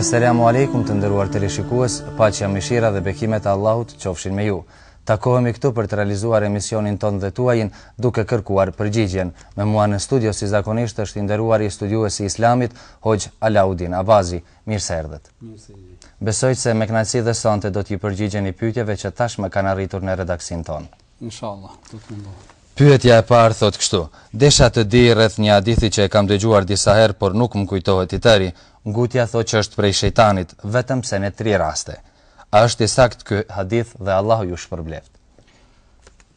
Eselamu alejkum të nderuar teleshikues, paqja mëshira dhe bekimet e Allahut qofshin me ju. Takohemi këtu për të realizuar emisionin tonë dhe tuajin duke kërkuar përgjigjen. Me mua në studio si zakonisht është i nderuari studiues i islamit, hoxhë Alaudin Abazi. Mirë se erdhët. Besoj se me kënaqësi dhe sonte do t'u përgjigjeni pyetjeve që tashmë kanë arritur në redaksinë tonë. Inshallah, do të mundohem. Pyetja e parë thotë kështu, Desha të di rreth një hadithi që e kam dëgjuar disa herë, por nuk më kujtohet i tëri. Ngutja thotë që është prej shejtanit, vetëm se në tri raste. A është i saktë ky hadith dhe Allahu ju shpërbleftë.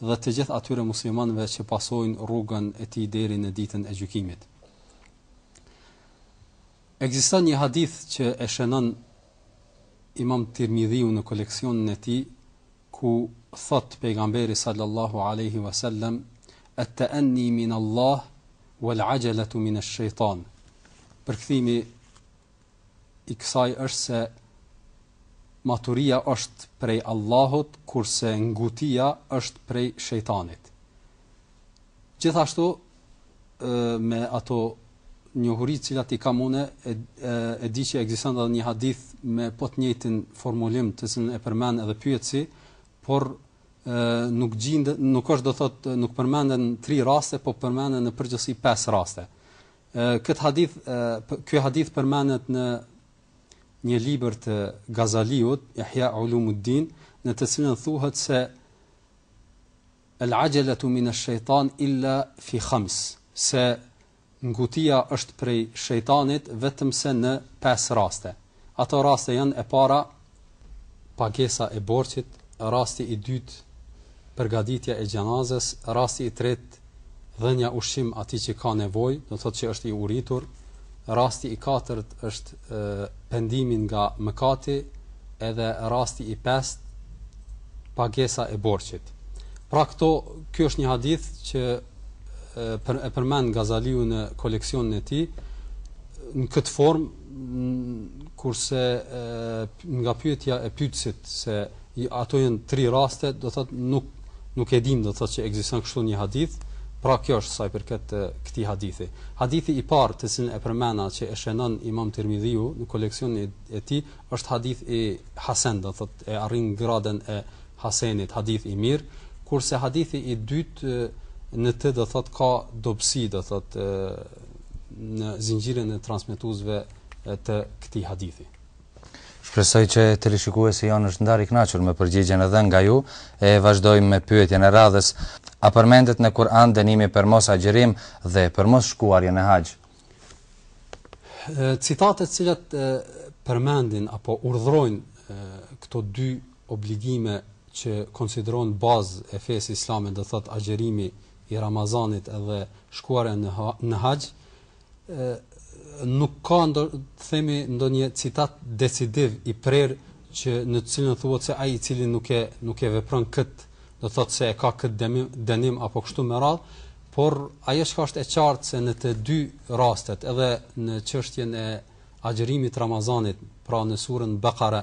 dhe të gjithë atyre muslimanëve që pasojnë rrugën e tij deri në ditën e gjykimit. Ekziston një hadith që e shënon Imam Tirmidhiu në koleksionin e tij ku thotë pejgamberi sallallahu alaihi wasallam at-ta'anni min Allah wal-'ajalatu min ash-shaytan. Përkthimi i kësaj është se maturia është prej Allahut, kurse ngutia është prej shejtanit. Gjithashtu me ato njohuri të cilat i kam unë e, e, e di që ekziston edhe një hadith me po të njëjtin formulim të cilin e përmend edhe pyetësi, por e, nuk gjindet, nuk është do thotë nuk përmenden tri raste, po përmenden në përgjithësi pesë raste. Këtë hadith, ky hadith përmendet në një libër të Gazaliut, Ihya Ulumuddin, në të cilën thuhet se al-ajalatu min ash-shaytan illa fi khams, se ngutia është prej shejtanit vetëm se në pesë raste. Ato raste janë e para pagesa e borxhit, rasti i dytë përgatitja e xhenazes, rasti i tretë dhënia ushqim atij që ka nevojë, do thotë që është i uritur, rasti i katërt është e, pendimi nga mëkati, edhe rasti i pestë pagesa e borxhit. Pra këto, ky është një hadith që e, për, e përmend Gazaliu në koleksionin e tij në këtë formë kurse nga pyetja e pyetësit se ato janë tri raste, do thotë nuk nuk e dimë do thotë që ekziston kështu një hadith, pra kjo është sa i përket këtij hadithi. Hadithi i parë të cilin e përmenda që e shënon Imam Tirmidhiu në koleksionin e tij është hadith hasen, do thotë e arrin gradën e hasenit, hadith i mirë, kurse hadithi i dytë në të do thotë ka dobësi, do thotë në zinxhirin e transmetuesve të këtij hadithi. Shpresoj që teleshikuesi jonë është ndarë i knaqër me përgjigjen e dhënë nga ju, e vazhdojmë me pyetjen e radhës. A përmendet në Kur'an dënimi për mos agjërim dhe për mos shkuarje në haxh? Citatet të cilat përmendin apo urdhrojnë këto dy obligime që konsiderohen bazë e fesë islame, do thot agjërimi i Ramazanit edhe shkuarja në në haxh nuk ka ndo të themi ndonjë citat decisiv i prerë që në të cilën thuhet se ai i cili nuk e nuk e vepron kët do të thotë se e ka kët dënim, dënim apo kështu me radh, por ajo çka është e qartë se në të dy rastet edhe në çështjen e agjërimit të Ramazanit, pra në surën Bekare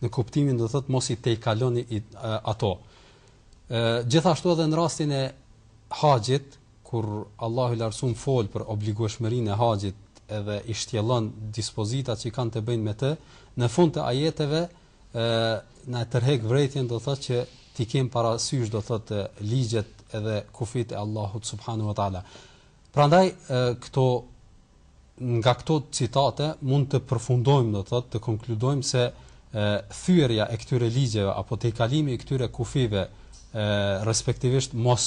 në kuptimin do të thotë mos i tejkaloni ato. Ë gjithashtu edhe në rastin e haxhit, kur Allahu i Lartësum fol për obligueshmërinë e haxhit edhe i shtjellon dispozitat që kanë të bëjnë me të, në fund të ajeteve ë na tërheq vërejtjen do të thotë që t'i kem parasysh do të thotë ligjet edhe kufit e Allahut subhanahu wa taala. Prandaj këto nga këto citate mund të përfundojmë do të thotë të konkludojmë se thyerja e këtyre ligjeve apo tejkalimi i këtyre kufijve respektivisht mos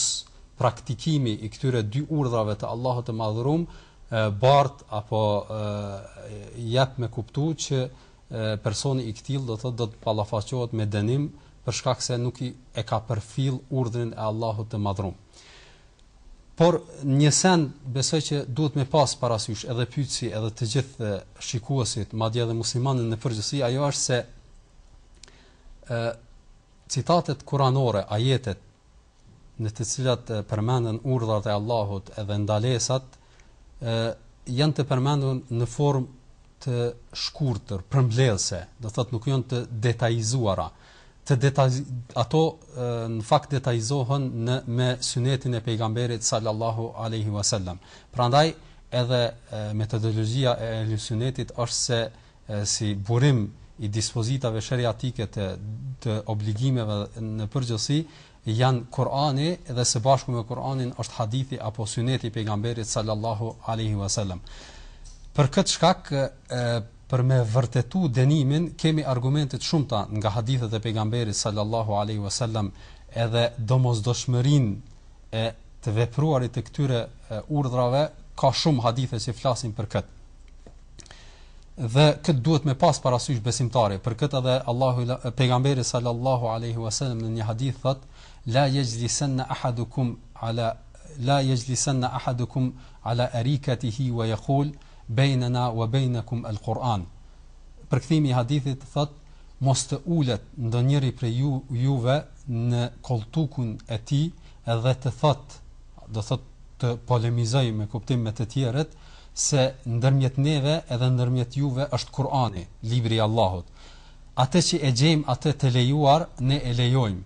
praktikimi i këtyre dy urdhrave të Allahut të Madhërum bart apo jep me kuptu që personi i këtill do të thotë do të ballafaqohet me dënim për shkak se nuk e ka përfill urdhrin e Allahut të Madhërum. Por një send besoj që duhet me pas parasysh edhe pyetësi edhe të gjithë shikuesit, madje edhe muslimanët në përgjithësi, ajo është se ë citatet kuranore, ajetet në të cilat përmenden urdhrat e Allahut edhe ndalesat, ë janë të përmendur në formë të shkurtër, përmbledhëse, do thotë nuk janë të detajizuara. Të detaj ato në fakt detajizohen në me sunetin e pejgamberit sallallahu alaihi wasallam. Prandaj edhe metodologjia e ehli sunetit është se si burim i dispozitave sheriatike të të obligimeve në përgjithësi janë Kur'ani dhe së bashku me Kur'anin është hadithi apo syneti i pejgamberit sallallahu alaihi wasallam. Për këtë shkak për me vërtetu dënimin kemi argumente të shumta nga hadithet e pejgamberit sallallahu alaihi wasallam edhe domosdoshmërinë e të vepruarit të këtyre urdhrave ka shumë hadithe që flasin për këtë. Dhe këtë duhet me pas parasysh besimtari, për këtë edhe Allahu pejgamberi sallallahu alaihi wasallam në një hadith thotë: "La yajlisanna ahadukum ala la yajlisanna ahadukum ala arikatihi wa yaqul baynana wa baynakum al-Quran." Përkthimi i hadithit thot: "Mos të ulet ndonjëri prej ju juve në kolltukun e tij dhe të thot, do thot të polemizoj me kuptim me të tjerët, se ndërmjet neve edhe ndërmjet juve është Kur'ani, Libri i Allahut. Atë që e gjejmë atë të lejuar, ne e lejojmë,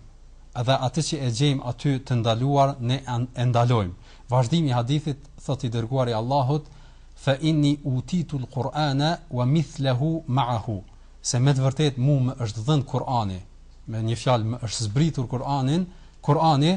dhe atë që e gjejmë aty të ndaluar, ne e ndalojmë. Vazhdimi i hadithit, thotë i Dërguari i Allahut, Fa inni utitul Kur'ane wa mithlehu ma'ahu, se me të vërtetë mu më është dhënë Kur'ani, me një fjalë më është zbritur Kur'anin, Kur'ani,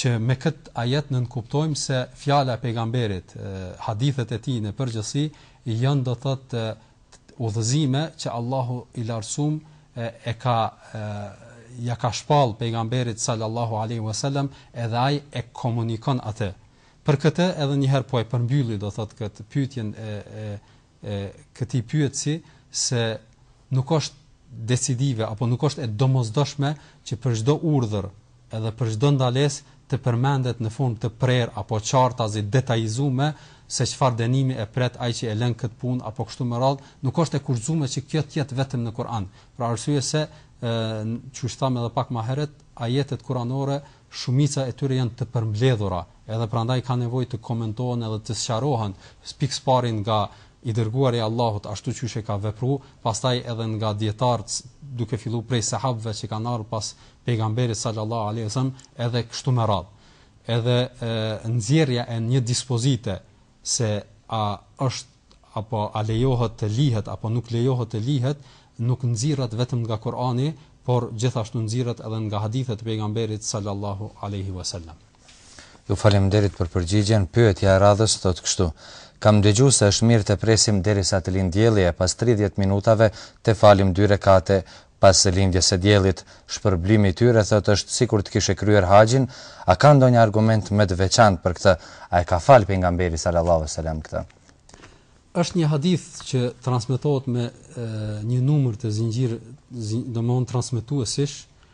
që me këtë ajet nënkuptojmë se fjala e pejgamberit, hadithet e tij në përgjithësi janë do thotë udhëzime që Allahu i lartësuam e ka ia ka shpall pejgamberit sallallahu alaihi wasallam edhe ai e komunikon atë. Për këtë edhe një herë po e përmbylli do thotë këtë pyetjen e e e këtij pyetësi se nuk është decidive apo nuk është e domosdoshme që për çdo urdhër edhe për çdo ndalesë të përmendet në formë të prerë apo qartazi detajizume se çfarë dënimi e pret ai që e lën këtë punë apo kështu me radhë, nuk është e kufizume që kjo të jetë vetëm në Kur'an. Për arsye se qysh thamë edhe pak më herët, ajetet kuranore shumica e tyre janë të përmbledhura, Edhe prandaj ka nevojë të komentohen edhe të sqarohen pikësëpari nga i Dërguari i Allahut ashtu qysh e ka vepru, pastaj edhe nga dijetarët duke fillu prej sahabëve që kanë ardhur pas Pejgamberit sallallahu alejhi ve sellem edhe kështu me radhë. Edhe nxjerrja e një dispozite se a është apo a lejohet të lihet apo nuk lejohet të lihet nuk nxirret vetëm nga Kurani, por gjithashtu nxirret edhe nga hadithet e Pejgamberit sallallahu alejhi ve sellem. Ju faleminderit për përgjigjen. Pyetja e radhës thotë kështu, Kam ndëgju se është mirë të presim derisa të lind dielli e pas tridhjetë minutave të falim dy rekate pas lindjes së diellit. Shpërblimi i tyre thotë është sikur të kishe kryer haxhin, a ka ndonjë argument më të veçantë për këtë? A e ka falë Pejgamberi sallallahu alejhi ve selam këtë? Është një hadith që transmetohet me një numër të zinxhir, domthon transmetuesish,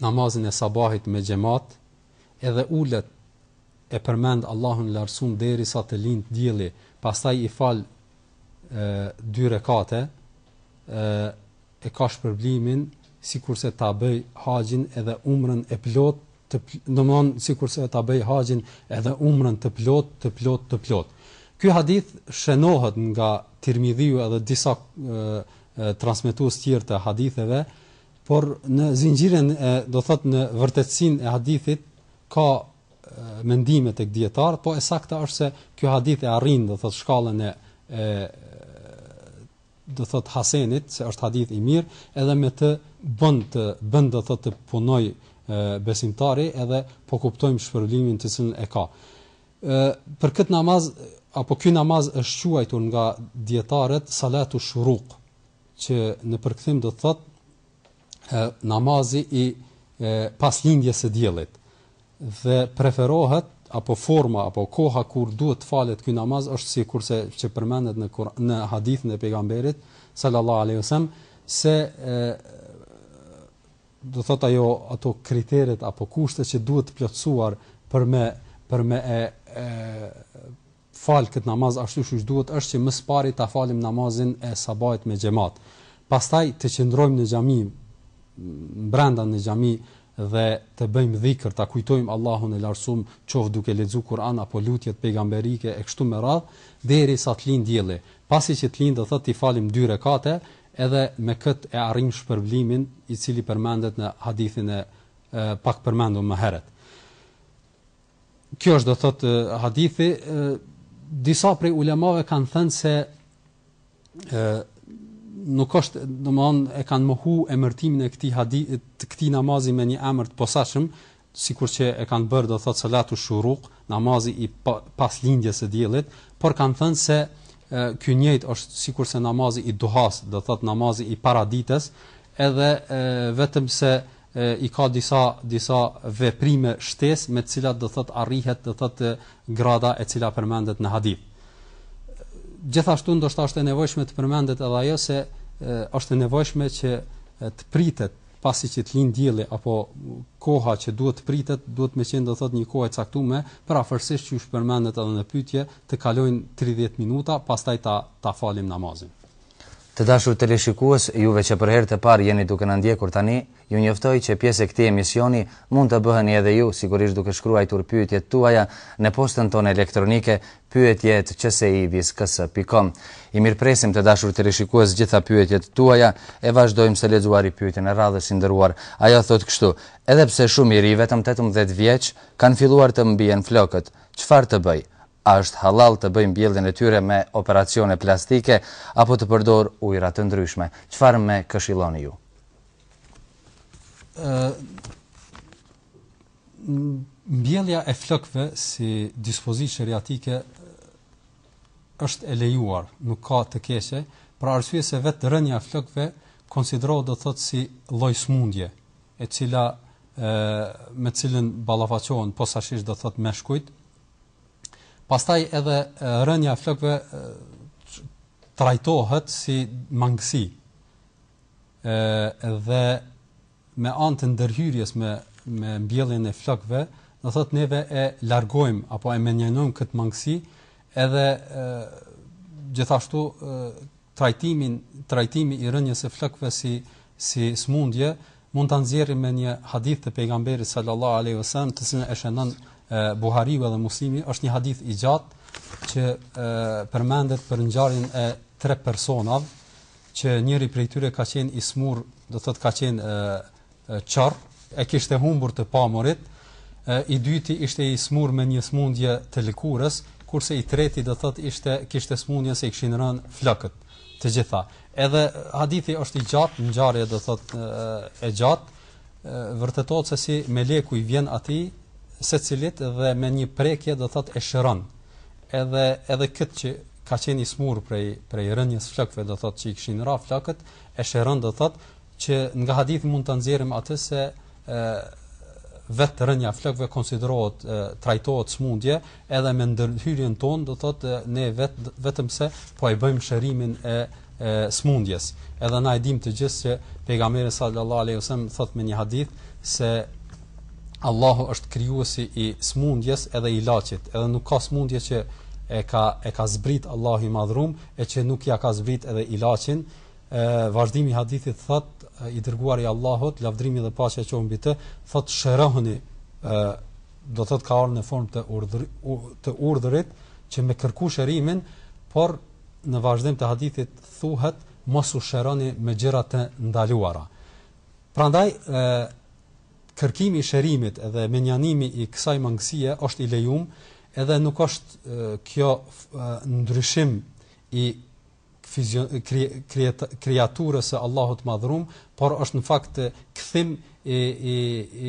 namazin e sabahit me xhemat, edhe ulet e përmend Allahun e Lartësuar deri sa të lindë dielli, pastaj i fal e, dy rekate, e, e ka shpërblimin sikurse ta bëj haxhin edhe umrën e plotë domthon sikurse ta bëj haxhin edhe umrën të plotë të plotë të plotë ky hadith shënohet nga Tirmidhiu edhe disa transmetues të tjerë të haditheve Por në zinxhirin e, do të thotë, në vërtetësinë e hadithit ka mendime tek dietarët, po e sakta është se ky hadith e arrin, do thotë, shkallën e e do thotë Hasenit, se është hadith i mirë, edhe me të bën të bën do thotë të punoj besimtari edhe po kuptojmë shpërblimin të cilën e ka. Ë për këtë namaz apo ky namaz është quajtur nga dietarët salatu shuruq. që në përkthim do të thotë e, namazi i e, pas lindjes së diellit dhe preferohet apo forma apo koha kur duhet të falet ky namaz është sikurse që përmendet në kur, në hadithin e pejgamberit sallallahu alaihi wasallam se e, do thot ajo ato kriteret apo kushtet që duhet plotësuar për me për me e, e falë këtë namaz ashtu siç duhet është që më së pari ta falim namazin e sabahit me xhemat, pastaj të qëndrojmë në xhami brenda në xhami dhe të bëjmë dhikr, ta kujtojmë Allahun e Lartësum, qoftë duke lexuar Kur'an apo lutjet pejgamberike e kështu me radhë, deri sa të lindë dielli. Pasi që të lindë, do thotë t'i falim dy rekate, edhe me këtë e arrijmë shpërblimin, i cili përmendet në hadithin e pakpërmendur më herët. Kjo është do thotë hadithi, disa prej ulemave kanë thënë se ë nuk është, domthon e kanë mohu emërtimin e këtij hadith, të këtij namazi me një emër të posaçëm, sikur që e kanë bërë do thotë salatu shuruq, namazi i pa, pas lindjes së diellit, por kanë thënë se ky njëjtë është sikurse namazi i duhas, do thotë namazi i paradites, edhe e, vetëm se i ka disa disa veprime shtesë me të cilat do thotë arrihet do thotë grada e cila përmendet në hadith. Gjithashtu ndoshta është e nevojshme të përmendet edhe ajo se është e nevojshme që të pritet pasi që të lind dielli apo koha që duhet të pritet, duhet me qenë do thot një kohë e caktuar, për afërsisht siç u përmend edhe në pyetje, të kalojnë 30 minuta, pastaj ta ta falim namazin. Të dashur teleshikues, juve që për herë të parë jeni duke na ndjekur tani, ju njoftoj që pjesë e këtij emisioni mund të bëheni edhe ju, sigurisht duke shkruajtur pyetjet tuaja në postën tonë elektronike pyetje@csivisks.com. I mirëpresim të dashur teleshikues gjitha pyetjet tuaja e vazhdojmë se lexuari pyetjen e radhës i nderuar. Ajo thotë kështu, Edhe pse shumë i ri, vetëm tetëmbëdhjetë vjeç, kanë filluar të më bien flokët. Çfarë të bëj? A është hallall të bëj mbjelljen e tyre me operacione plastike apo të përdor ujëra të ndryshme? Çfarë më këshilloni ju? Mbjellja e flokëve si dispozitë sheriatike është e lejuar, nuk ka të keqe, për arsye se vetë rënia e flokëve konsiderohet do të thotë si lloj sëmundje, e cila ë me të cilën ballafaqohen posaçërisht do të thotë meshkujt, Pastaj edhe rënia e flokëve trajtohet si mangësi. ë dhe me anë të ndërhyrjes me me mbjelljen e flokëve, do thotë neve e largojmë apo e mënjanojmë këtë mangësi, edhe ë gjithashtu ë trajtimin trajtimi i rënies së flokëve si si smundje mund ta nxjerrim me një hadith të pejgamberit sallallahu alaihi wasallam të cilin e shënon Buhariu dhe Muslimi është një hadith i gjatë që e, përmendet për ngjarjen e tre personave që njëri prej tyre ka qenë i smur do thotë ka qenë qorr, e kishte humbur të pamurit, i dyti ishte i smur me një smundje të lëkurës, kurse i treti do thot ishte kishte smundjen se i kishin rënë flokët të gjitha. Edhe hadithi është i gjatë, ngjarja do thot e gjatë, vërteton se si meleku i vjen atij secilit dhe me një prekje do thot e shëron. Edhe edhe këtë që ka qenë i smur prej prej rënies flokëve do thot që i kishin ra flokët, e shëron do thot që nga hadithi mund të nxjerrim atë se ë vetë rënja flokëve konsiderohet trajtohet smundje edhe me ndërhyrjen tonë do thotë ne vet vetëm se po e bëjmë shërimin e smundjes edhe na e dim të gjithë se pejgamberi sallallahu alaihi wasallam thotë me një hadith se Allahu është krijuesi i smundjes edhe i ilaçit edhe nuk ka smundje që e ka e ka zbrit Allahu i madhrum e që nuk ja ka zbrit edhe ilaçin E, vazhdimi i hadithit thot, i dërguari i Allahut, lavdrimi dhe paqja qofshin mbi të, thot shërohuni, ë do thot ka ardhur në formë të urdhri, të urdhrit që me kërku shërimin, por në vazhdim të hadithit thuhet mos u shëroni me gjëra të ndaluara. Prandaj ë kërkimi i shërimit dhe mënjanimi i kësaj mangësie është i lejuar, edhe nuk është kjo ndryshim i krijaturës së Allahut të Madhërum, por është në fakt kthim i i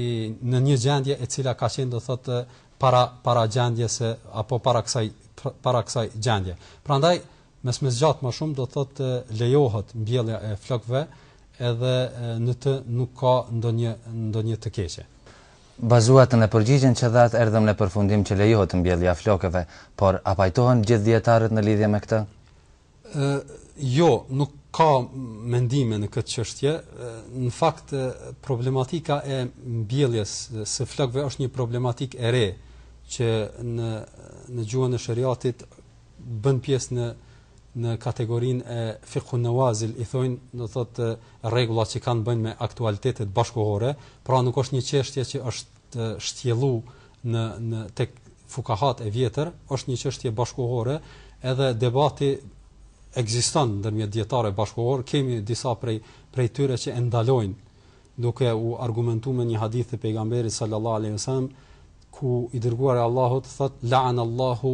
i në një gjendje e cila ka qenë do thotë para para gjendjes së apo para kësaj para kësaj gjendje. Prandaj mos me zgjat ma shumë do thotë lejohet mbjellja e flokëve edhe në të nuk ka ndonjë ndonjë të keqe. Bazuar në përgjigjen që dhatë erdhëm në përfundim që lejohet mbjellja e flokëve, por a pajtohen gjithë dijetarët në lidhje me këtë? Ë, jo, nuk ka mendime në këtë çështje. Në fakt problematika e mbjelljes së flokëve është një problematikë e re që në në gjuhën e shariatit bën pjesë në në kategorinë e fikhun nawazil i thonë do të thotë rregulla që kanë të bëjnë me aktualitetet bashkëkohore, pra nuk është një çështje që është shtjellu në në tek fukahat e vjetër, është një çështje bashkëkohore, edhe debati ekziston ndërmjet dietarëve bashkëkohor, kemi disa prej prej tyre që e ndalojnë duke u argumentuar me një hadith të pejgamberit sallallahu alaihi wasallam ku i dërguar i Allahut thot la'an Allahu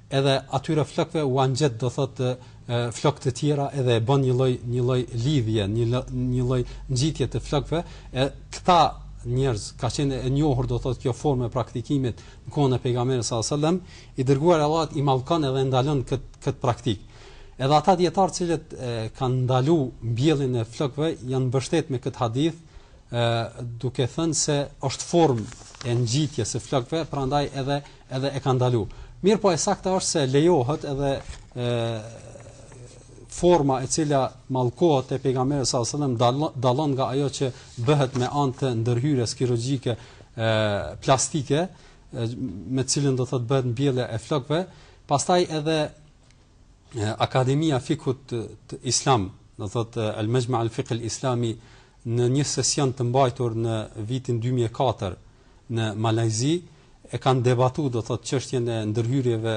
edhe atyre flokëve ua ngjet do thotë flokë të tjera edhe e bën një lloj një lloj lidhje, një një lloj ngjitje të flokëve, e këta njerëz ka qenë e njohur do thotë kjo formë e praktikimit në kohën e pejgamberit sallallahu alajhi wasallam, i dërguari i Allahut i mallkon edhe ndalon kët kët praktikë. Edhe ata dietarë të cilët kanë ndalu mbjelljen e flokëve janë mbështet në kët hadith, ë duke thënë se është formë e ngjitjes së flokëve, prandaj edhe edhe e kanë ndalu. Mirëpo e sakta është se lejohet edhe e, forma e cila mallkohet te pejgamberi sa selam dallon nga ajo që bëhet me anë të ndërhyrjes kirurgjike plastike me cilën do thotë bëhet mbjellja e flokëve pastaj edhe Akademia e Fikhut Islam do thotë Al Majma Al Fiqh Al Islami në një sesion të mbajtur në vitin 2004 në Malajzi e kanë debatu do të thotë çështjen e ndërhyrjeve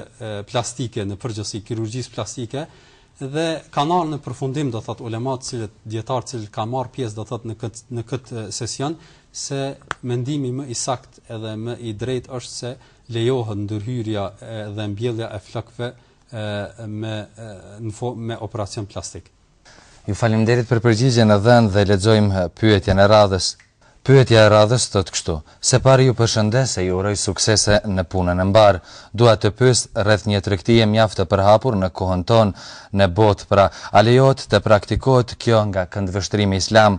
plastike në përgjithësi kirurgjisë plastike dhe kanë ardhur në përfundim do thotë ulemat të cilët dietar të cilët kanë marrë pjesë do thotë në këtë në këtë sesion se mendimi më i saktë edhe më i drejtë është se lejohet ndërhyrja dhe mbjellja e flokëve me në me operacion plastik. Ju faleminderit për përgjigjen e dhënë dhe lexojmë pyetjen e radhës. Pyetja e radhës thotë kështu, Së pari ju përshëndes e ju uroj suksese në punën e mbarë. Dua të pyes rreth një tregtie mjaft të përhapur në kohën tonë në botë, pra, a lejohet të praktikohet kjo nga këndvështrimi islam?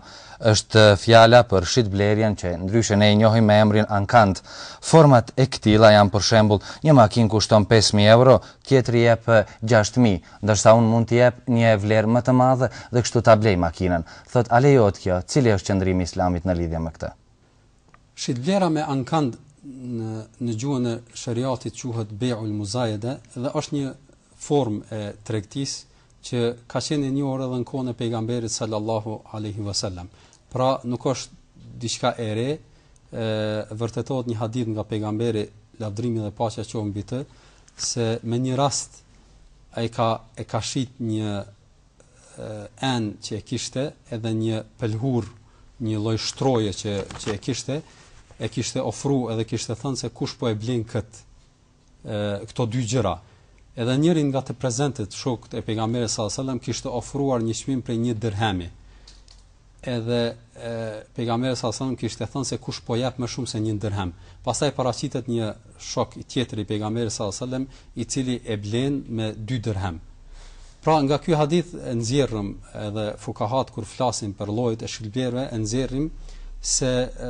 Është fjala për shitblerjen që ndryshe ne e njohim me emrin ankand. Format e këtilla janë për shembull, një makinë kushton pesë mijë euro, tjetri jep gjashtë mijë. Ndërsa unë mund të jep një e vlerë më të madhe dhe kështu ta blej makinën. Thotë a lejohet kjo, cili është qëndrimi i Islamit në lidhje me këtë? Shitblerja me ankand në në gjuhën e shariatit quhet bej'ul muzajede dhe është një formë e tregtisë që ka qenë e njohur edhe në kohën e pejgamberit sallallahu alaihi wasallam. Pra nuk është diçka e re, e vërtetohet një hadith nga pejgamberi lavdrimi dhe paqja qoftë mbi të se me një rast ai ka e ka shit një enë që e kishte edhe një pëlhurë një lloj shtroje që që e kishte e kishte ofru edhe kishte thënë se kush po e blen kët ë këto dy gjëra edhe njëri nga të prezentët shokët e pejgamberit sallallahu alajhi wasallam kishte ofruar një çmim prej një dirhemi edhe pejgamberi sallallahu alajhi wasallam kishte thënë se kush po jep më shumë se një dirhem. Pastaj paraqitet një shok i tjetër i pejgamberit sallallahu alajhi wasallam i cili e blen me dy dirhem. Pra nga ky hadith e nxjerrim edhe fukahat kur flasin për llojet e shitblerjeve e nxjerrim se e,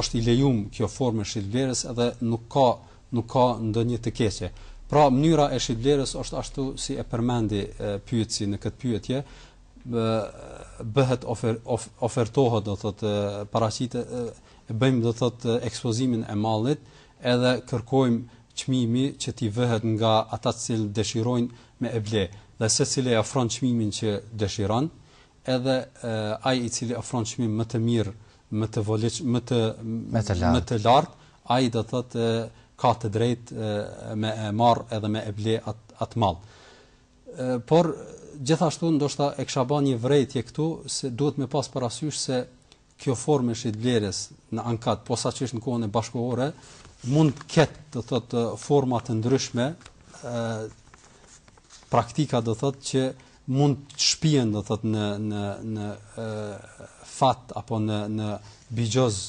është i lejum kjo formë e shitblerjes edhe nuk ka nuk ka ndonjë të keqe. Pra mënyra e shitblerjes është ashtu si e përmendi pyetësi në këtë pyetje, bëhet ofer, of, ofertohet do thotë paraqitet bëjmë do thotë ekspozimin e mallit edhe kërkojmë çmimin që t'i vëhet nga ata të cilët dëshirojnë me e ble dhe secili e ofron çmimin që dëshiron edhe ai i cili ofron çmim më të mirë më të volitshëm më të më të lartë më të lartë ai do thotë ka të drejtë me e marr edhe me e ble atë at mall Por gjithashtu ndoshta e kisha ba një vërejtje këtu se duhet me pas parasysh se kjo formë e shitblerjes në ankand, posaçërisht në kohën bashkëkohore, mund të ketë, do thotë, forma të ndryshme, ë praktika do të thotë që mund të shpien do të thotë në në në ë fat apo në në bixhoz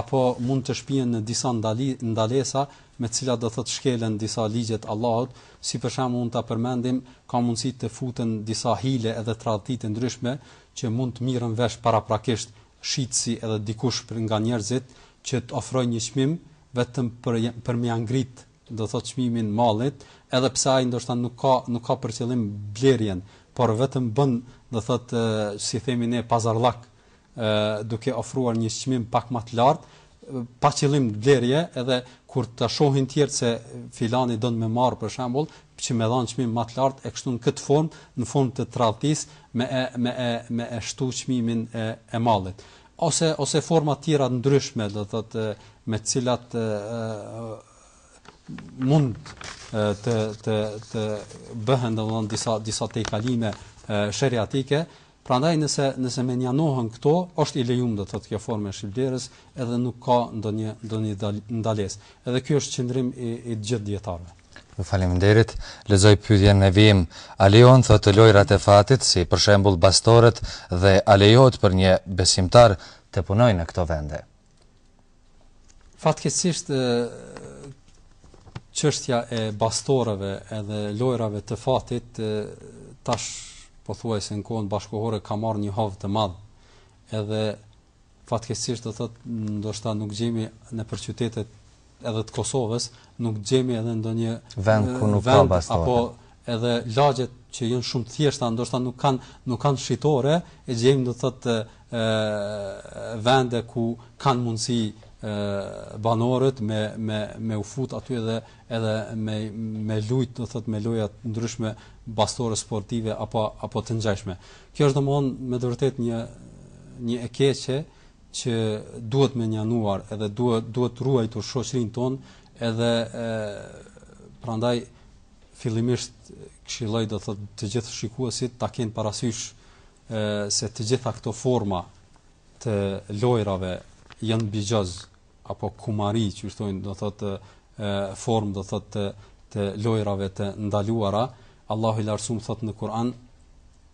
apo mund të shpien në disa ndali, ndalesa, me të cilat do thotë shkelen disa ligje të Allahut, si për shembull mund ta përmendim, ka mundësi të futen disa hile edhe tradhëti të ndryshme që mund të mirren vesh paraprakisht shitësi edhe dikush nga njerëzit që të ofrojë një çmim vetëm për për me e ngrit do thotë çmimin mallit, edhe pse ai ndoshta nuk ka nuk ka për qëllim blerjen, por vetëm bën, do thotë si themi ne pazarllak duke ofruar një çmim pak më të lartë pa qëllim blerje edhe kur të shohin tjerët se filani don me marr për shembull që me dhan çmim më të lartë e kështu në këtë formë në formë të tradhtisë me e, me e, me e shtu çmimin e, e mallit ose ose forma të tjera të ndryshme do të thotë me të cilat e, mund të të të bëhen domthon disa disa tejkalime sheriatike Prandaj nëse nëse menjanohen këto, është i lejume do të thotë kjo formë e shitblerjes edhe nuk ka ndonjë ndonjë ndalesë. Edhe ky është qëndrim i i të gjithë dijetarëve. Ju faleminderit. Lexoj pyetjen në vijim, A lejohen thotë lojërat e fatit, si për shembull bastoret dhe a lejohet për një besimtar të punojë në këto vende? Fatkeqësisht çështja e bastoreve edhe lojrave të fatit tash pothuajse në kohën bashkëkohore ka marrë një hov të madh. Edhe fatkeqësisht do thotë ndoshta nuk gjejmë nëpër qytetet edhe të Kosovës, nuk gjemi edhe ndonjë vend, vend apo edhe lagjet që janë shumë të thjeshta, ndoshta nuk kanë nuk kanë shitore, e gjejmë do të thotë vende ku kanë mundësi banorët me me me u fut aty edhe edhe me me lujt do thot me loja të ndryshme bastore sportive apo apo të ngjashme. Kjo është domthon me të vërtetë një një e keqe që duhet menjanuar edhe duhet duhet ruajtur shoqërinë tonë edhe e, prandaj fillimisht këshilloj do thotë të gjithë shikuesit ta kenë parasysh e, se të gjitha këto forma të lojrave janë bixhoz apo kumari që thonë do thotë formë do thotë të, të lojrave të ndaluara Allahu i larsum thotë në Kur'an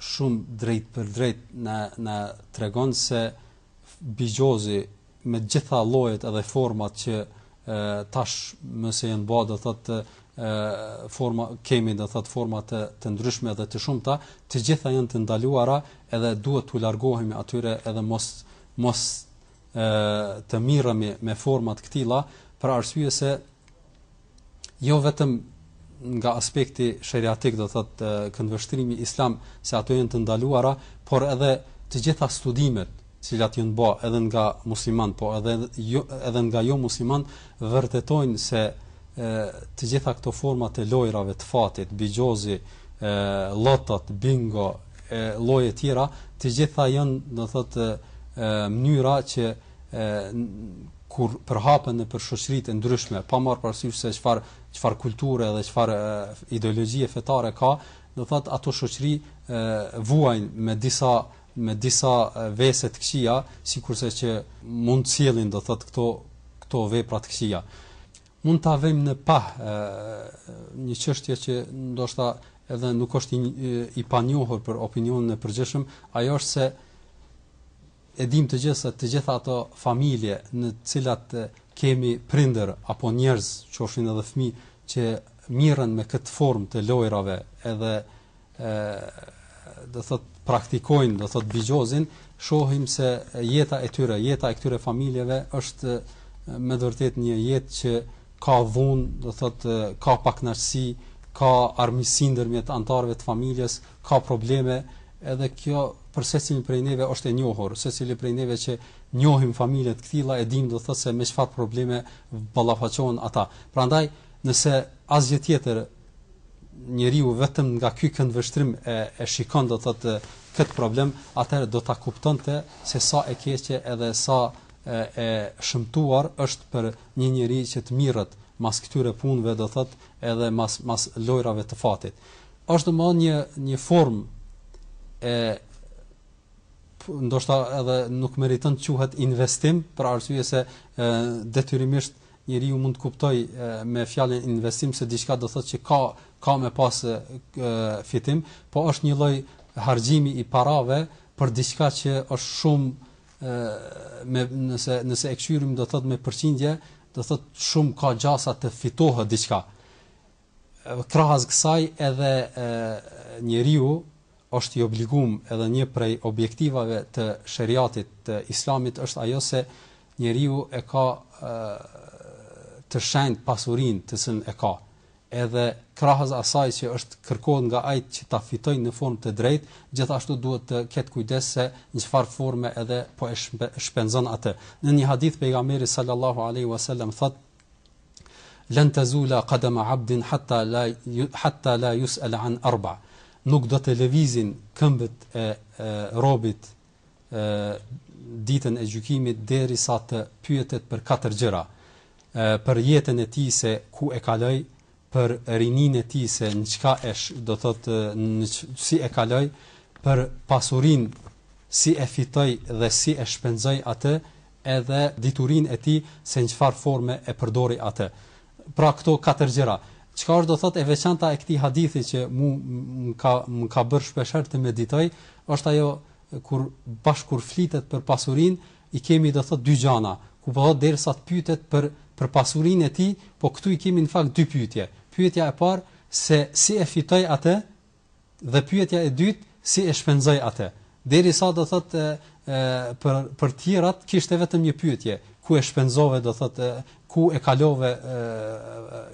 shumë drejtpërdrejt na, na tregon se bixhozi me të gjitha llojet edhe format që e, tash më se janë bë do thotë forma kemi do thot forma të të ndryshme dhe të shumta, të gjitha janë të ndaluara edhe duhet t'u largohemi atyre edhe mos mos ë të mirremi me forma të këtilla për arsye se jo vetëm nga aspekti sheriatik do thot këndvështrimi islam se ato janë të ndaluara, por edhe të gjitha studimet të cilat janë bë edhe nga musliman, po edhe jo, edhe nga jo musliman vërtetojnë se e, të gjitha këto forma të lojrave të fatit, bixhozi, llotot, bingo, e lloje të tjera, të gjitha janë do thot mënyra që kur përhapen nëpër shoqëritë e ndryshme, pa marrë parasysh se çfarë çfarë kulture dhe çfarë ideologjie fetare ka, do thotë ato shoqëri vuajnë me disa me disa vese të këqija, sikurse që mund të sjellin do thotë këto këto vepra të këqija. Mund ta vëmë në pah një çështje që ndoshta edhe nuk është i, i panjohur për opinionin e përgjithshëm, ajo është se E dimë të gjithë se të gjitha ato familje në të cilat kemi prindër apo njerëz, qofshin edhe fëmijë, që mirren me këtë formë të lojërave edhe ë do thot praktikojnë do thot bixhozin, shohim se jeta e tyre, jeta e këtyre familjeve është me të vërtet një jetë që ka dhunë, do thot ka pakënaqësi, ka armiqësi ndërmjet anëtarëve të familjes, Ka probleme edhe kjo për secilin prej neve është e njohur, secili prej neve që njohim familje të këtilla e dimë do të thotë se me çfarë probleme ballafaqohen ata. Prandaj, nëse asgjë tjetër njeriu vetëm nga ky këndvështrim e e shikon do thotë kët problem, atëherë do ta kuptonte se sa e keqe edhe sa e, e shëmtuar është për një njeri që të mirret mas këtyre punëve do thotë edhe mas mas lojrave të fatit. Është domethënë një një formë e ndoshta edhe nuk meriton të quhet investim për arsye se e, detyrimisht njeriu mund të kuptoj me fjalën investim se diçka do thotë që ka ka me pas e, fitim, po është një lloj harxhimi i parave për diçka që është shumë e, me nëse nëse e kshyrim do thotë me përqindje, do thotë shumë pak gjasa të fitohet diçka. Krahas kësaj edhe njeriu është i obligum edhe një prej objektivave të sheriatit të islamit është ajo se njeriu e ka të shenjt pasurinë të cilën e ka edhe krahas asaj që është kërkohet nga ai që ta fitojë në formë të drejtë, gjithashtu duhet të ketë kujdes se në çfarë forme edhe po e shpenzon atë. Në një hadith pejgamberi sallallahu alaihi wasallam thotë Len tazula qadama abdin hatta la hatta la yus'al an arba, nuk do të lëvizin këmbët e robit ditën e gjykimit derisa të pyetet për katër gjëra, për jetën e tij se ku e kaloi, për rininë e tij se në çka e do të thotë si e kaloi, për pasurinë si e fitoi dhe si e shpenzoi atë edhe diturinë e tij se në çfarë forme e përdori atë. Pra këto katër gjëra. Çka është do thotë e veçanta e këtij hadithi që mu më ka më ka bërë shpesh herë të meditoj, është ajo kur bash kur flitet për pasurinë, i kemi do thotë dy gjana, ku po thotë derisa të pyetet për për pasurinë e tij, po këtu i kemi në fakt dy pyetje. Pyetja e parë se si e fitoi atë, Dhe pyetja e dytë, si e shpenzoi atë? Derisa do thotë për për tjerat kishte vetëm një pyetje, ku e shpenzove do thotë ku e kalove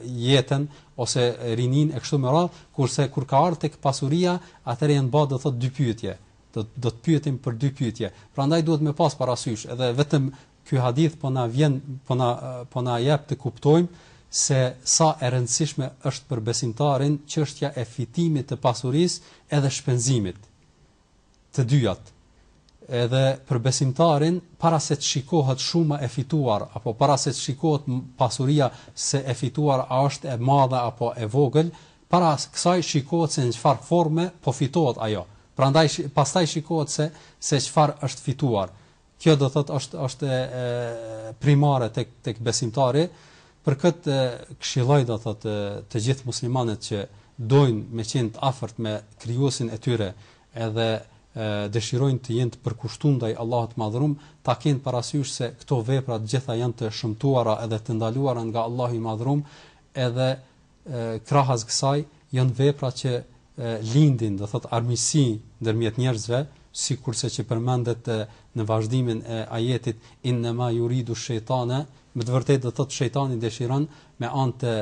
jetën ose rininë e kështu me radhë, kurse kur ka ardhur tek pasuria, atëherë janë ba do thotë dy pyetje. Do të pyetim për dy pyetje. Prandaj duhet me pas parasysh edhe vetëm Ky hadith po na vjen po na po na jep të kuptojmë se sa e rëndësishme është për besimtarin çështja e fitimit të pasurisë edhe shpenzimit. Të dyjat. Edhe për besimtarin para se të shikohet shuma e fituar apo para se të shikohet pasuria se e fituar a është e madhe apo e vogël, para kësaj shikohet se në çfarë forme po fitohet ajo. Prandaj pastaj shikohet se se çfarë është fituar. Kjo do thotë është është e primare tek tek besimtari, për këtë këshilloj do thotë të gjithë muslimanët që dojnë me qenë të afërt me krijuesin e tyre, edhe dëshirojnë të jenë të përkushtuar ndaj Allahut të Madhërum, ta kenë parasysh se këto vepra të gjitha janë të shëmtuara edhe të ndaluara nga Allahu i Madhërum, edhe krahas kësaj janë vepra që lindin, do thotë armiqësi ndërmjet njerëzve, sikurse që përmendet në vazhdimin e ajetit innema juridu shejtanu, me të vërtetë do thotë shejtani dëshiron me anë të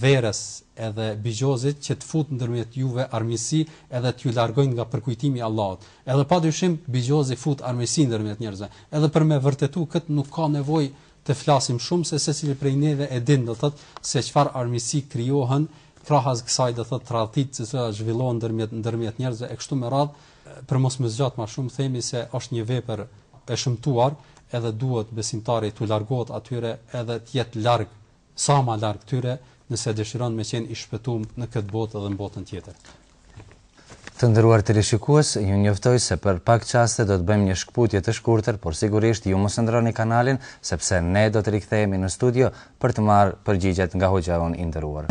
verës edhe bixhozit që të fut ndërmjet juve armiqësi edhe t'ju largojnë nga përkujtimi i Allahut. Edhe pa dyshim bixhozi fut armiqësi ndërmjet njerëzve. Edhe për me vërtetu kët nuk ka nevojë të flasim shumë se secili prej neve e din do thotë se çfarë armiqësi krijohen krahas kësaj do thotë tradhtitë të cilat zhvillohen ndërmjet ndërmjet njerëzve e kështu me radhë për mos me zgjat ma shumë themi se është një vepër e shëmtuar edhe duhet besimtari t'u largohet atyre edhe të jetë larg sa ma larg tyre nëse dëshiron me qenë i shpëtum në këtë botë dhe në botën tjetër. Të nderuar teleshikues, ju njoftoj se për pak çaste do të bëjmë një shkputje të shkurtër, por sigurisht ju mos e ndrroni kanalin, sepse ne do të rikthehemi në studio për të marrë përgjigjet nga hoxha jonë i nderuar.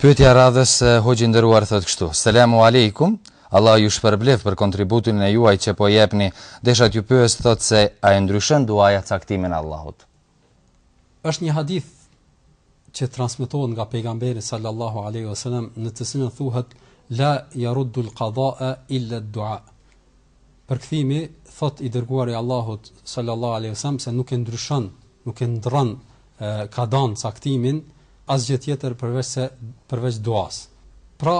Pyetja e radhës, Hoxhë i nderuar thotë kështu, Selamu Alejkum, Allahu ju shpërbleftë për kontributin e juaj që po jepni, desha t'ju pyes thotë se a e ndryshon duaja caktimin e Allahut? Është një hadith që transmetohet nga pejgamberi sallallahu alaihi wasallam në të cilin thuhet la yaruddul qada'a illa ad-du'a. Përkthimi, Thotë i Dërguari i Allahut, sallallahu alejhi ve sellem, se nuk e ndryshon, nuk e ndrron, kadanë, caktimin, asgjë tjetër përveçse përveç duasë. Pra,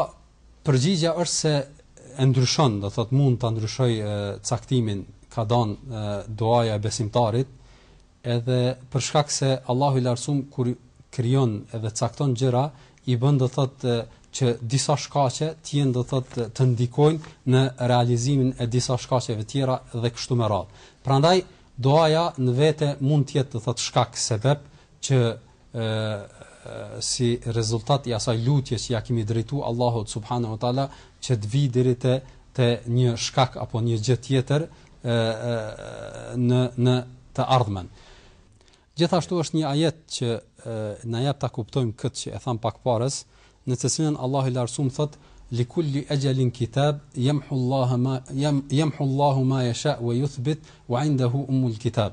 përgjigja është se e ndryshon, do të thotë mund ta ndryshojë caktimin, kadanë, duaja e besimtarit, Edhe për shkak se Allahu i Lartësum kur krijon edhe cakton gjëra i bën do të thotë që disa shkaqe të jenë do të thotë të ndikojnë në realizimin e disa shkaqeve tjera dhe kështu me radhë. Prandaj duaja në vete mund të jetë do të thotë shkak sebeb që si rezultat i asaj lutjes që ja kemi drejtuar Allahut subhanahu wa taala që të vijë deri te te një shkak apo një gjë tjetër në në të ardhmen. Gjithashtu është një ajet që na jep ta kuptojmë këtë që e thamë pak parëz, në të cilën Allahu i Lartësuar thotë li kulli exhelin kitab yamhu Allahu ma yamhu Allahu ma yasha wa yuthbit wa indahu umul kitab.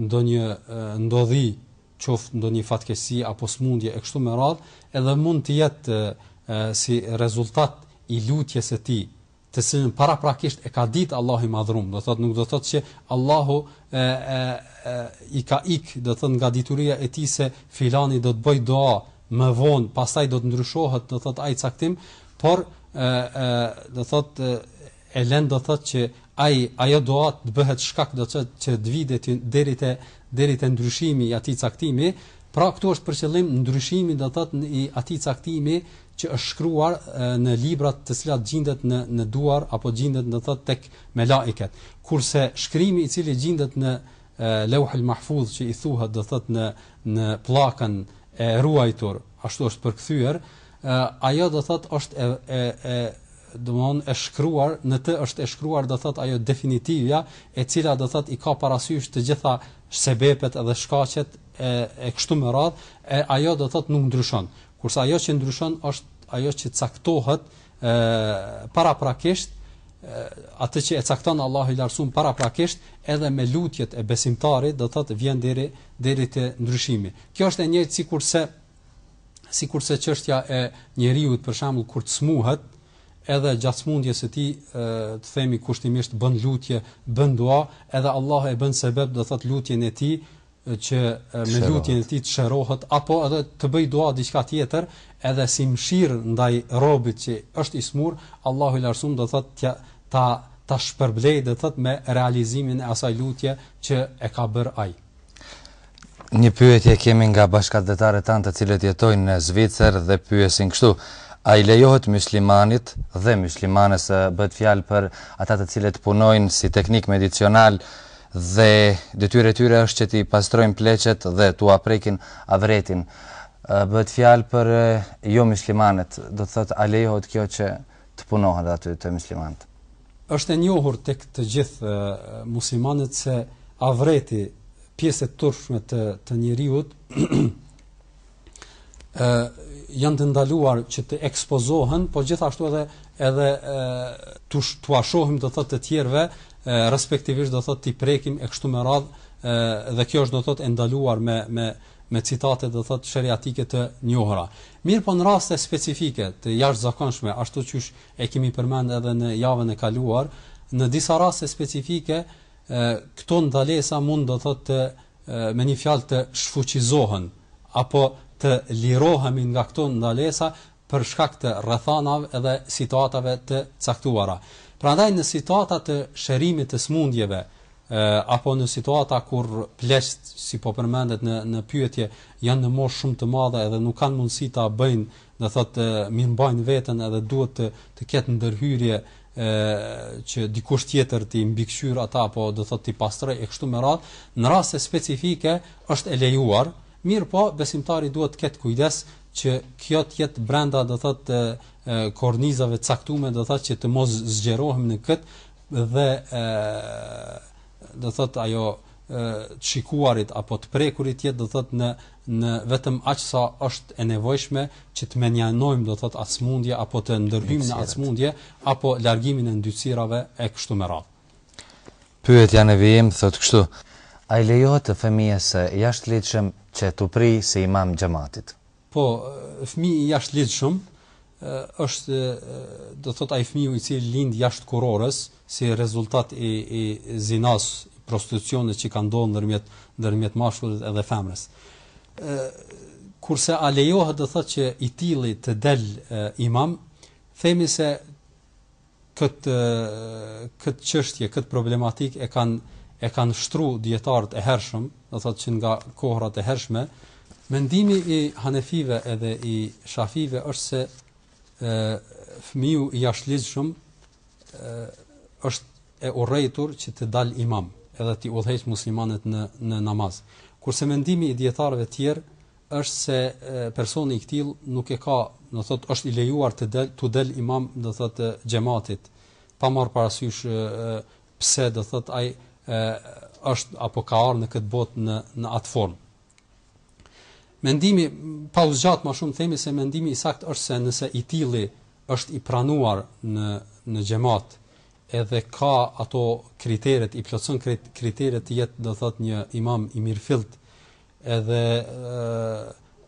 ndonjë ndodhi, qoftë ndonjë fatkeqësi apo sëmundje e kështu me radhë, edhe mund të jetë si rezultat i lutjes së tij, të cilën paraprakisht e ka ditë Allahu i Madhërum, do thotë nuk do thotë që Allahu e, e, e, i ka ik, do thotë nga dituria e tij se filani do të bëjë dua më vonë, pastaj do të ndryshohet, do thotë ai caktim, por e, e, do thotë e len do thot që ai ajo dua të bëhet shkak do thot që të vijë deri te deri te ndryshimi i atij caktimi pra këtu është për qëllim ndryshimi do thot i atij caktimi që është shkruar në librat të cilat gjindet në në duar apo gjindet do thot tek melaiket kurse shkrimi i cili gjindet në leuh el mahfudh që i thuhet do thot në në pllakën e ruajtur ashtu është përkthyer ajo do thot është e e e domthon e shkruar në të është e shkruar do thot ajo definitivja e cila do thot i ka parasysh të gjitha sebepet edhe shkaqet e e kështu me radh e ajo do thot nuk ndryshon kurse ajo që ndryshon është ajo që caktohet e paraprakisht atë që e cakton Allahu i lartësum paraprakisht edhe me lutjet e besimtarit do thot vjen deri deri te ndryshimi kjo është e njëjtë sikurse sikurse çështja e njeriu për shembull kur të smuhet, edhe gjatë smundjes së tij, të themi kushtimisht bën lutje, bën dua, edhe Allahu e bën sebeb, do thot lutjen e tij që me lutjen e tij të shërohet apo edhe të bëj dua diçka tjetër, edhe si mshir ndaj robit që është i smur, Allahu i lartsuar do thot tja, tja shpërblej do thot me realizimin e asaj lutje që e ka bër ai. Një pyetje kemi nga bashkatdhetarët tanë të cilët jetojnë në Zvicër dhe pyesin kështu. A i lejohet myslimanit dhe myslimanes bëhet fjalë për ata të cilët punojnë si teknik medicional dhe detyrë e tyre është që ti pastrojnë pleqet dhe tua prekin avretin. Bëhet fjalë për jo myslimanet, do të thotë a lejohet kjo që të punohet aty te myslimanët. Është e njohur tek të gjithë muslimanët se avreti, pjesët e turpshme të të njeriut, ë janë të ndaluar që të ekspozohen, por gjithashtu edhe edhe tu tua shohim do thotë të tjerëve, respektivisht do thotë ti prekim e kështu me radhë, dhe kjo është do thotë e ndaluar me me me citate do thotë sheriatike të njohura. Mirëpo në raste specifike, të jashtëzakonshme, ashtu qysh e kemi përmend edhe në javën e kaluar, në disa raste specifike këto ndalesa mund do thotë të me një fjalë të shfuqizohen apo të lirohemi nga këto ndalesa për shkak të rrethanave edhe situatave të caktuara. Prandaj në situata të shërimit të smundjeve, apo në situata kur pleqt, si po përmendet në në pyetje, janë në moshë shumë të madhe edhe nuk kanë mundësi ta bëjnë, do thotë, mirëmbajnë veten edhe duhet të të ketë ndërhyrje e që dikush tjetër ti mbikëqyr ata apo do thotë ti pastroj e kështu me radhë, në raste specifike është e lejuar, mirëpo besimtari duhet të ketë kujdes që kjo të jetë brenda do thot kornizave të caktuara do thot që të mos zgjerohemi në kët dhe e, do thot ajo të shikuarit apo të prekurit të jetë do thot në në vetëm aq sa është e nevojshme që të menjanojmë do thot atë smundje apo të ndërhyjmë në atë smundje apo largimin e ndytësirave e kështu me radhë. Pyetja në vijim thotë kështu, A i lejohet fëmijës së jashtëligjshëm që t'u prijë si imam xhamatit? Po, fëmijë i jashtëligjshëm është, do të thotë, ai fëmiu i cili lind jashtë kurorës, si rezultat i i zinasë, prostitucionit që ka ndodhur ndërmjet ndërmjet mashkullit edhe femrës. Ë kurse a lejohet do thotë që i tilli të del imam, themi se Këtë këtë çështje, këtë problematikë e kanë e kanë shtru dijetarët e hershëm, do thotë që nga kohërat e hershme, mendimi i hanefive edhe i shafiive është se ë fëmiju i jashtëligjshëm ë është e urrejtur që të dal imam edhe t'i udhëheq muslimanët në në namaz. Kurse mendimi i dijetarëve të tjerë është se personi i tillë nuk e ka, do thotë është i lejuar të del, të del imam, do thotë xhamatit, pa marr parasysh pse do thotë ai është apo ka ardhur në këtë botë në në atë formë. Mendimi pa u zgjat më shumë themi se mendimi i saktë është se nëse i tilli është i pranuar në në xhamat edhe ka ato kriteret i plotëson kriteret të jetë do thotë një imam i mirëfilltë edhe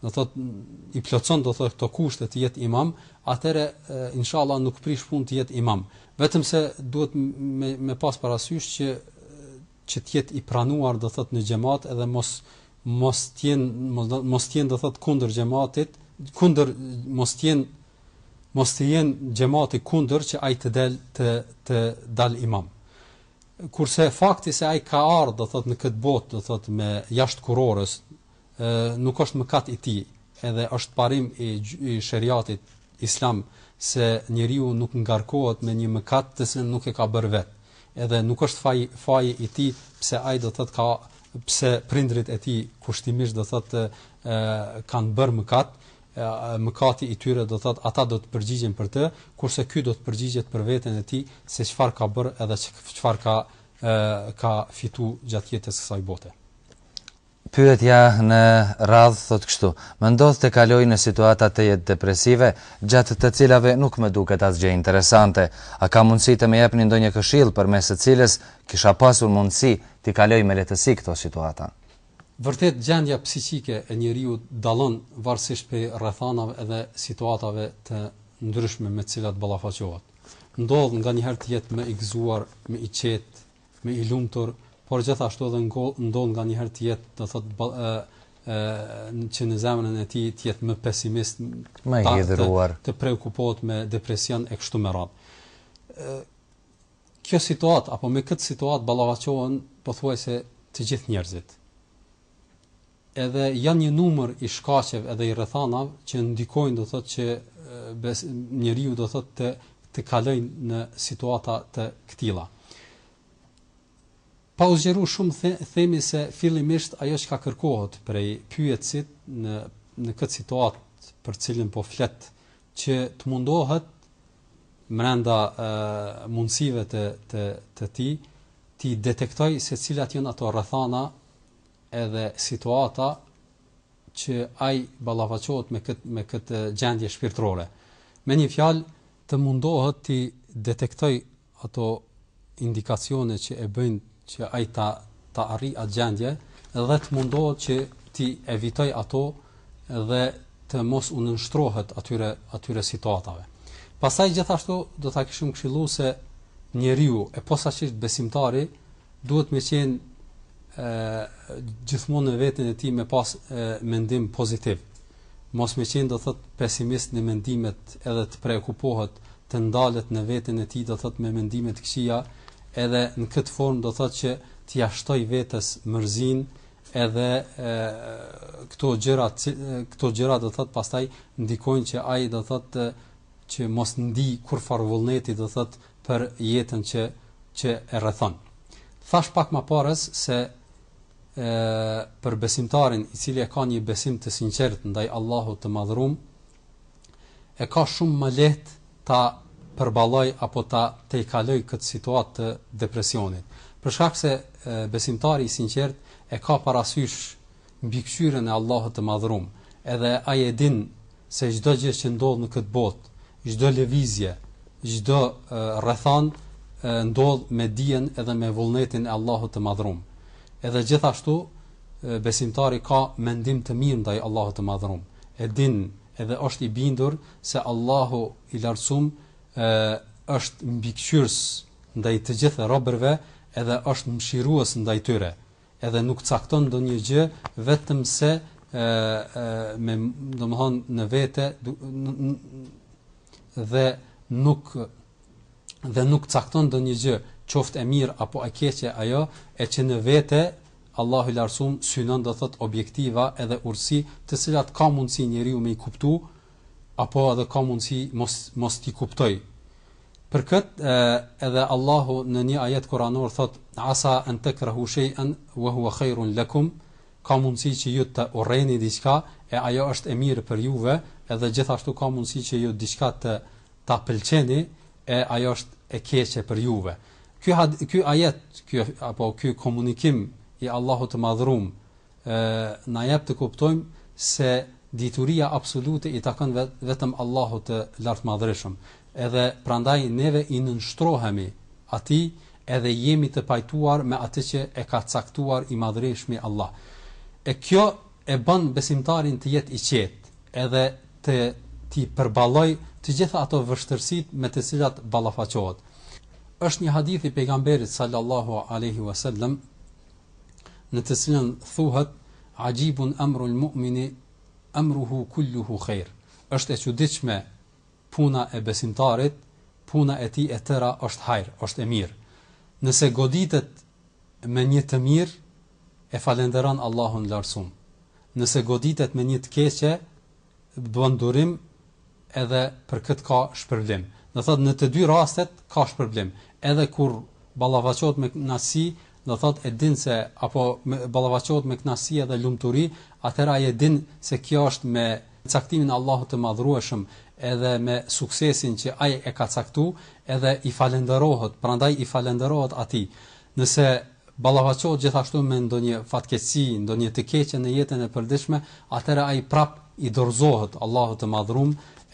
do thot i plotson do thot këto kushte të jetë imam, atëherë inshallah nuk prish punë të jetë imam. Vetëm se duhet me, me pas parasysh që që të jetë i pranuar do thot në xhamat edhe mos mos të jen mos të jen do thot kundër xhamatit, kundër mos të jen mos të jen xhamati kundër që ai të del të të dal imam. Kurse fakti se ai ka ardhur, do thotë, në këtë botë, do thotë, me jashtë kurorës, ë, nuk është mëkat i tij, edhe është parim i i sheriatit islam se njeriu nuk ngarkohet me një mëkat të cilën nuk e ka bërë vetë, edhe nuk është faji faji i tij pse ai, do thotë, ka pse prindërit e tij kushtimisht, do thotë, ë, kanë bërë mëkat, mëkati i tyre, do thotë ata do të përgjigjen për të, kurse ky do të përgjigjet për veten e tij se çfarë ka bërë edhe çfarë ka ka fitu gjatë jetës së kësaj bote. Pyetja në radhë thotë kështu: Më ndodh të kaloj në situata tejet depresive, gjatë të cilave nuk më duket asgjë interesante. A ka mundësi të më jepni ndonjë këshillë përmes së cilës kisha pasur mundësi t'i kaloj me lehtësi këto situata? Vërtet gjendja psiqike e njeriut dallon varësisht prej rrethanave dhe situatave të ndryshme me të cilat ballafaqohet. Ndodh nganjëherë të jetë më i gëzuar, më i qetë, më i lumtur, por gjithashtu edhe ndodh nganjëherë të jetë, do thotë, ë që në zemrën e tij të jetë më pesimist, më i hidhëruar, të preokupohet me depresion e kështu me radhë. Kjo situatë apo me këtë situatë ballafaqohen pothuajse të gjithë njerëzit. Edhe janë një numër i shkaqeve edhe i rrethanave që ndikojnë do thotë që njeriu do thotë të të kalojnë në situata të këtilla. Pa u zgjeru shumë the, themi se fillimisht ajo që ka kërkohet prej pyetësit në në këtë situatë për të cilën po flet që të mundohet brenda mundësive të të të tij t'i detektojë se cilat janë ato rrethana edhe situata që ai ballafaqohet me këtë me këtë gjendje shpirtërore. Me një fjalë të mundohet t'i detektojë ato indikacione që e bëjnë që ai ta ta arrijë atë gjendje dhe të mundohet që t'i evitojë ato dhe të mos u nënshtrohet atyre atyre situatave. Pastaj gjithashtu do ta kishim këshillu se njeriu e posaçisht besimtari duhet me qenë ë gjithmonë në veten e tij me pas e, mendim pozitiv. Mos me qenë do thot pesimist në mendimet edhe të preokupohet të ndalet në veten e tij do thot me mendime të këqija edhe në këtë formë do thot që t'ia shtojë vetes mërzinë edhe këto gjëra këto gjëra do thot pastaj ndikojnë që ai do thot që mos ndi kurrfarë vullneti do thot për jetën që që e rrethon. Thash pak më parë se e, për besimtarin i cili e ka një besim të sinqert ndaj Allahut të madhrum, e ka shumë më lehtë ta përballojë apo ta tejkalojë këtë situatë të depresionit. Për shkak se besimtari i sinqert e ka parasysh mbikëqyrjen e Allahut të madhrum, edhe ai e din se çdo gjë që ndodh në këtë botë, çdo lëvizje, çdo rrethanë ndodh me dijen edhe me vullnetin e Allahut të Madhërum. Edhe gjithashtu besimtari ka mendim të mirë ndaj Allahut të Madhërum. E din edhe është i bindur se Allahu i Lartësum është mbikëqyrës ndaj të gjithë robërve edhe është mëshirues ndaj tyre. edhe nuk cakton ndonjë gjë vetëm se ë me domthon në vete dhe nuk dhe nuk cakton ndonjë gjë qoftë e mirë apo e keqe ajo e që në vete Allahu i Lartsum synon do thot objektiva edhe urtësi të cilat ka mundësi njeriu me i kuptu apo edhe ka mundësi mos mos t'i kuptojë Për këtë edhe Allahu në një ajet kuranor thotë, Asa an takrahu shay'an wa huwa khayrun lakum, Ka mundësi që ju të urreni diçka, e ajo është e mirë për juve, edhe gjithashtu ka mundësi që ju diçka të ta pëlqeni, e ajo është e keqe për juve. Ky ky ajet, ky apo ky komunikim i Allahut të Madhrum na jep të kuptojmë se dituria absolute i takon vetëm Allahut të Lartmadhërishëm. Edhe prandaj neve i nënshtrohemi atij edhe jemi të pajtuar me atë që e ka caktuar i Madhërishmi Allah. E kjo e bën besimtarin të jetë i qetë, edhe t'i përballojë të gjitha ato vështirësitë me të cilat ballafaqohet. Është një hadith i pejgamberit sallallahu alaihi wasallam në të cilën thuhet, Ajibun amrul mu'mini amruhu kulluhu khair, Është e çuditshme puna e besimtarit, puna e tij e tëra është hajr, është e mirë. Nëse goditet me një të mirë, e falënderon Allahun Lartësum. Nëse goditet me një të keqe, bën durim edhe për këtë ka shpërblim. Do thotë në të dy rastet ka shpërblim. Edhe kur ballafaqohet me kënaqësi, do thotë e din se apo ballafaqohet me kënaqësi edhe lumturi, atëherë ai e din se kjo është me caktimin e Allahut të Madhërueshëm, edhe me suksesin që ai e ka caktuar, edhe i falënderohet, prandaj i falënderohet atij. Nëse ballafaqohet gjithashtu me ndonjë fatkeqësi, ndonjë të keqe në jetën e përditshme, atëherë ai prapë i dorëzohet Allahut të Madhërum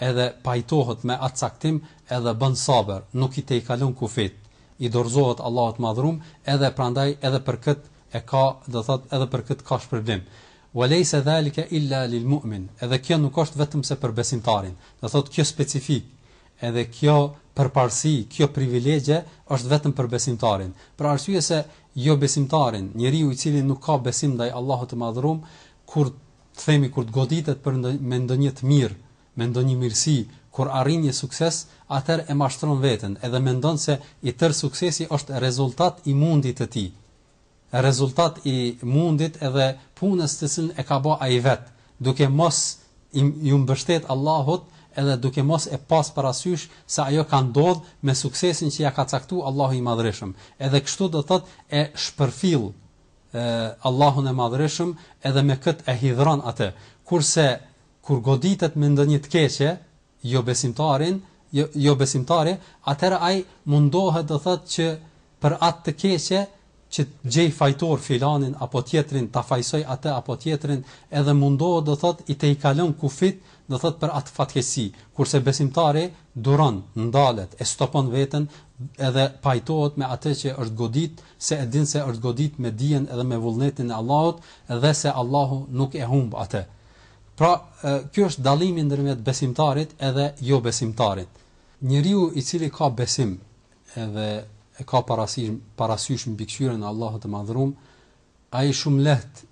edhe pajtohet me atë caktim edhe bën sabër, nuk i tejkalon kufijtë, i dorëzohet Allahut të Madhërum edhe prandaj edhe për këtë e ka, do thotë, edhe për këtë ka shpërblim. Wa lejse dhalike illa lil mu'min, edhe kjo nuk është vetëm se për besimtarin. Do thotë kjo specifikë Edhe kjo përparësi, kjo privilegje është vetëm për besimtarin. Për arsye se jobesimtarin, njeriu i cili nuk ka besim ndaj Allahut të Madhërum, kur të themi kur të goditet për me ndonjë të mirë, me ndonjë mirësi, kur arrin një sukses, atëherë e mashtron veten, edhe mendon se i tërë suksesi është rezultat i mundit të tij. rezultat i mundit edhe punës të cilën e ka ba ai vet, duke mos ju mbështet Allahut edhe duke mos e pas parasysh se ajo ka ndodh me suksesin që ja ka caktu Allahu i Madhërishëm, edhe kështu do thot e shpërfill Allahun e Madhërishëm edhe me kët e hidhëron atë, kurse kur goditet me ndonjë të keqe, jobesimtarin, jo, jobesimtari, atëherë ai mundohet, do thotë, që për atë të keqe që të gjejë fajtor filanin apo tjetrin, ta fajësojë atë apo tjetrin, edhe mundohet, do thotë, i tejkalon kufijtë, do thotë, për atë fatkeqësi, kurse besimtari duron, ndalet, e stopon veten, edhe pajtohet me atë që është goditë, se e din se është goditë me dijen edhe me vullnetin e Allahut dhe se Allahu nuk e humb atë. Pra, ky është dallimi ndërmjet besimtarit edhe jobesimtarit. Njeriu i cili ka besim edhe e ka parasysh parasysh mbikëqyrjen e Allahut të Madhërum, ai shumë lehtë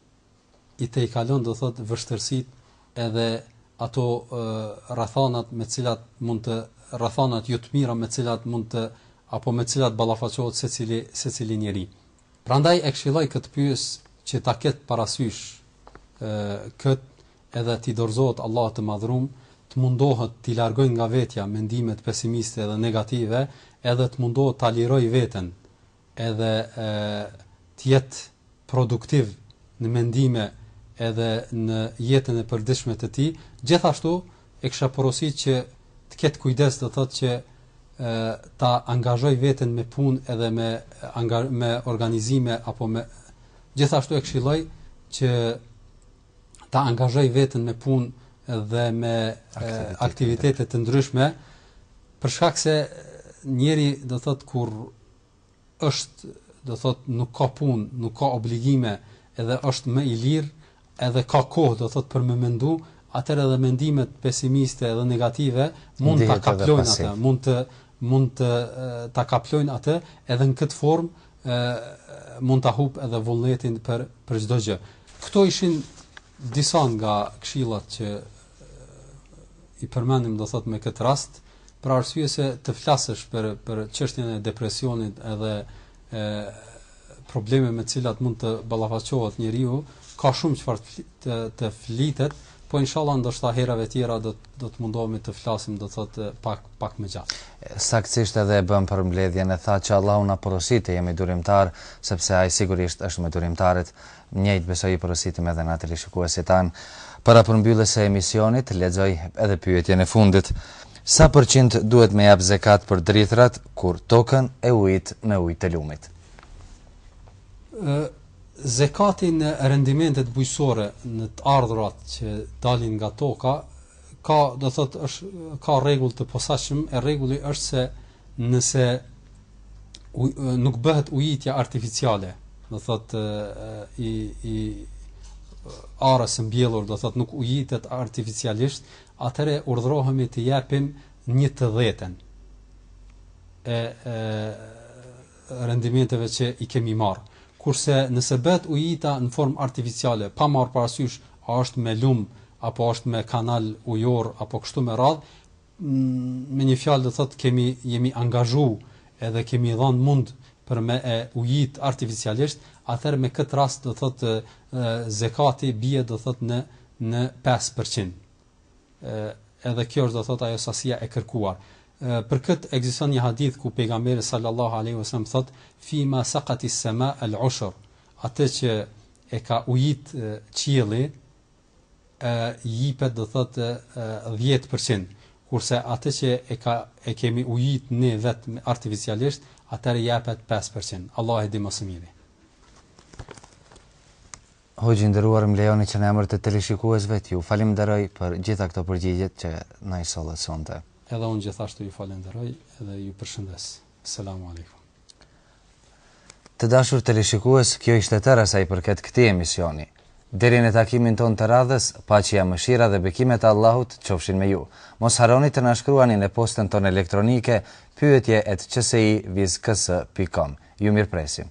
i tejkalon, do thotë, vështirësitë edhe ato rrethanat me të cilat mund të rrethanat jo të mira me të cilat mund të apo me të cilat ballafaqohet secili secili njeri. Prandaj e këshilloj këtë pyetës që ta ketë parasysh këtë edhe t'i dorëzohet Allahut të Madhërum, të mundohet t'i largojë nga vetja mendimet pesimiste edhe negative edhe të mundohet ta lirojë veten edhe të jetë produktiv në mendime edhe në jetën e përditshme të tij, gjithashtu e kisha porosit që të ketë kujdes do thotë që ta angazhoj veten me punë edhe me me organizime apo me gjithashtu e këshilloj që ta angazhoj veten me punë dhe me aktivitete, aktivitete të ndryshme për shkak se njeri do thotë kur është, do thot, nuk ka punë, nuk ka obligime, edhe është më i lirë, edhe ka kohë, do thot, për me mendu, atëherë edhe mendimet pesimiste edhe negative mund ta kaplojnë atë, mund të mund të ta kaplojnë atë edhe në këtë formë ë mund ta hup edhe vullnetin për për çdo gjë. Këto ishin Disa nga këshillat që i përmendim do thotë me këtë rast, për arsye se të flasësh për për çështjen e depresionit edhe e probleme me të cilat mund të ballafaqohet njeriu, ka shumë çfarë të të flitet, po inshallah ndoshta herave të tjera do do të mundohemi të flasim do thotë pak pak më gjatë. Saktësisht edhe e bën për mbledhjen e tha që Allahu na porosi të jemi durimtar, sepse ai sigurisht është me durimtarët. Njëjtë besoj i porositim edhe na teleshikuesit tanë. Para përmbylljes së emisionit, lexoj edhe pyetjen e fundit. Sa përqind duhet me jap zekat për drithërat, kur tokën e ujit me ujë të lumit? Zekati në rendimentet bujqësore, në të ardhurat që dalin nga toka, ka, do thotë, është ka rregull të posaçëm, e rregulli është se Nëse nuk bëhet ujitja artificiale, do thot i i arës së mbjellur, do thot nuk ujitet artificialisht, atëherë urdhërohemi të japim një të dhjetën e, e rendimenteve që i kemi marr. Kurse nëse bëhet ujitja në formë artificiale, pa marr parasysh a është me lum apo është me kanal ujor apo kështu me radhë, me një fjalë do thotë kemi jemi angazhu edhe kemi dhanë mund për me e ujit artificialisht, atëherë me këtë rast do thotë zekati bie do thotë në në 5%. ë edhe kjo është do thotë ajo sasia e kërkuar. ë për këtë ekziston një hadith ku pejgamberi sallallahu alaihi wasallam thotë fima saqati sama al-ushr, atë që e ka ujit qielli, jipet do thotë dhjetë për qind, kurse atë që e ka e kemi ujit ne vetë me artificialisht atëherë jepet pesë për qind. Allah e di më së miri. Hoxhë i nderuar më lejoni që në emër të teleshikuesve t'ju falënderoj për gjitha këto përgjigjet që na i sollët sonte. Edhe unë gjithashtu ju falënderoj dhe ju përshëndes. Selam alejkum. Të dashur teleshikues, kjo ishte tëra sa i përket këtij emisioni. Deri në takimin tonë të radhës, paqja, mëshira dhe bekimet e Allahut qofshin me ju. Mos harroni të na shkruani në postën tonë elektronike pyetje et qsi viz ks pikë kom. Ju mirëpresim.